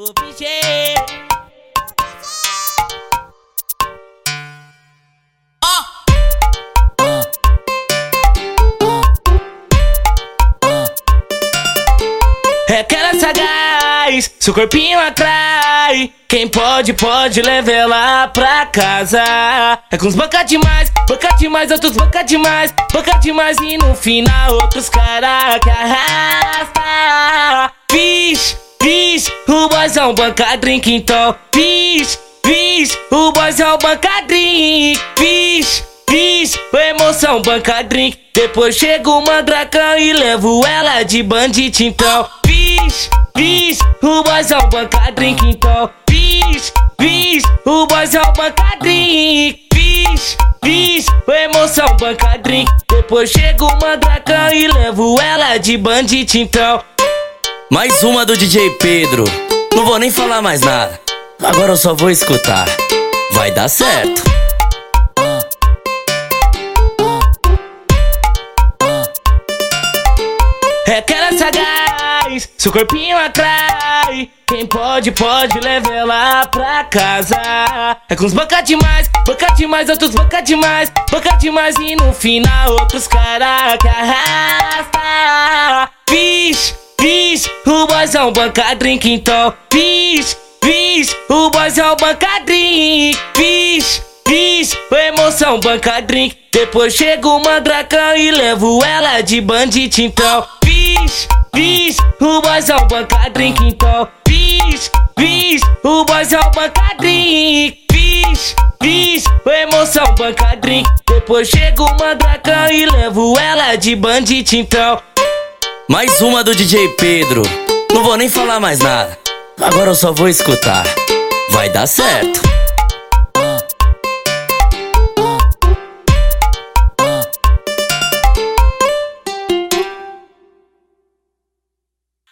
O bicho é. Aquela sagaz, seu corpinho atrai. Quem pode, pode levar ela pra casa. É com os banca demais, banca demais, outros banca demais, banca demais. E no final, outros cara que arrasta. Fiz, o boizão banca drink então. Fiz, fiz, o boizão banca drink. Fiz, fiz, emoção banca drink. Depois chega o mandracão e levo ela de bandit então. Fiz, fiz, o boizão banca drink então. Fiz, fiz, o boizão banca drink. Fiz, fiz, emoção banca drink. Depois chega o mandracão e levo ela de bandit então. Mais uma do DJ Pedro. Não vou nem falar mais nada. Agora eu só vou escutar. Vai dar certo. É aquela sagaz, seu corpinho atrai. Quem pode, pode levar ela pra casa. É com os banca demais, banca demais, outros banca demais, banca demais. E no final, outros cara que arrasta. Boizão banca drink então. Fiz, fiz, o boizão banca drink. Fiz, fiz, emoção banca drink. Depois chega o mandracão e levo ela de bandit então. Fiz, fiz, o boizão banca drink então. Fiz, fiz, o boizão banca drink. Fiz, fiz, emoção banca drink. Depois chega o mandracão e levo ela de bandit então. Mais uma do DJ Pedro. Não vou nem falar mais nada. Agora eu só vou escutar. Vai dar certo.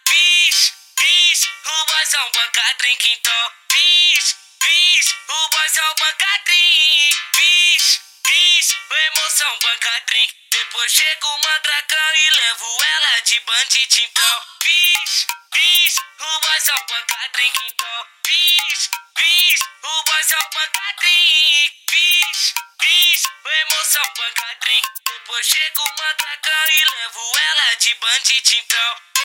Fiz, fiz, o boizão banca drink então. Fiz, fiz, o boizão banca drink. Fiz, fiz, emoção banca drink. Depois chega o mandracão e levo ela de bandit então. Fiz, fiz, o boizão banca drink então. Fiz, fiz, o boizão banca drink. Fiz, fiz, emoção banca drink. Depois chega o mandracão e levo ela de bandit então.